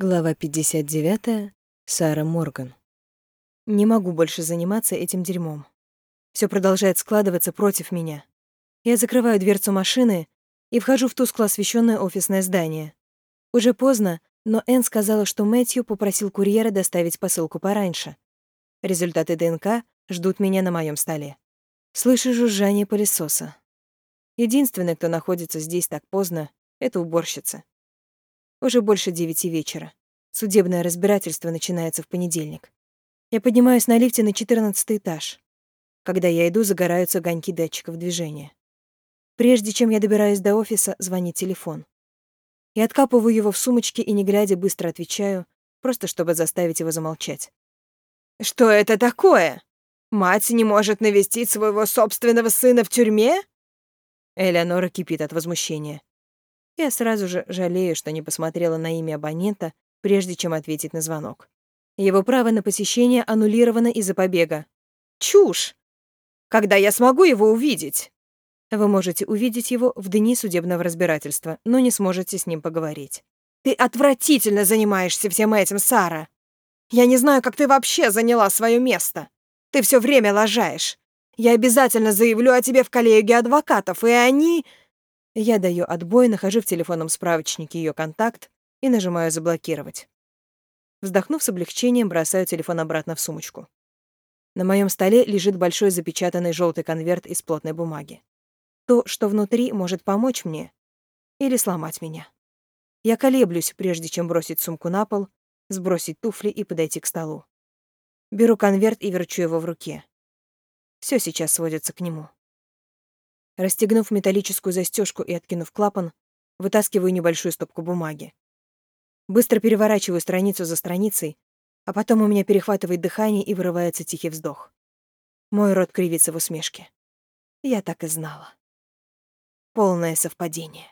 Глава 59. Сара Морган. Не могу больше заниматься этим дерьмом. Все продолжает складываться против меня. Я закрываю дверцу машины и вхожу в тускло освещенное офисное здание. Уже поздно, но Энн сказала, что Мэтью попросил курьера доставить посылку пораньше. Результаты ДНК ждут меня на моем столе. Слышу жужжание пылесоса. Единственный, кто находится здесь так поздно, — это уборщица. Уже больше девяти вечера. Судебное разбирательство начинается в понедельник. Я поднимаюсь на лифте на четырнадцатый этаж. Когда я иду, загораются огоньки датчиков движения. Прежде чем я добираюсь до офиса, звонит телефон. Я откапываю его в сумочке и, не глядя, быстро отвечаю, просто чтобы заставить его замолчать. «Что это такое? Мать не может навестить своего собственного сына в тюрьме?» Элеонора кипит от возмущения. Я сразу же жалею, что не посмотрела на имя абонента, прежде чем ответить на звонок. Его право на посещение аннулировано из-за побега. Чушь! Когда я смогу его увидеть? Вы можете увидеть его в дни судебного разбирательства, но не сможете с ним поговорить. Ты отвратительно занимаешься всем этим, Сара. Я не знаю, как ты вообще заняла свое место. Ты все время лажаешь. Я обязательно заявлю о тебе в коллегию адвокатов, и они... Я даю отбой, нахожу в телефонном справочнике ее контакт и нажимаю «Заблокировать». Вздохнув с облегчением, бросаю телефон обратно в сумочку. На моем столе лежит большой запечатанный желтый конверт из плотной бумаги. То, что внутри, может помочь мне или сломать меня. Я колеблюсь, прежде чем бросить сумку на пол, сбросить туфли и подойти к столу. Беру конверт и верчу его в руке. Все сейчас сводится к нему. Расстегнув металлическую застежку и откинув клапан, вытаскиваю небольшую стопку бумаги. Быстро переворачиваю страницу за страницей, а потом у меня перехватывает дыхание и вырывается тихий вздох. Мой рот кривится в усмешке. Я так и знала. Полное совпадение.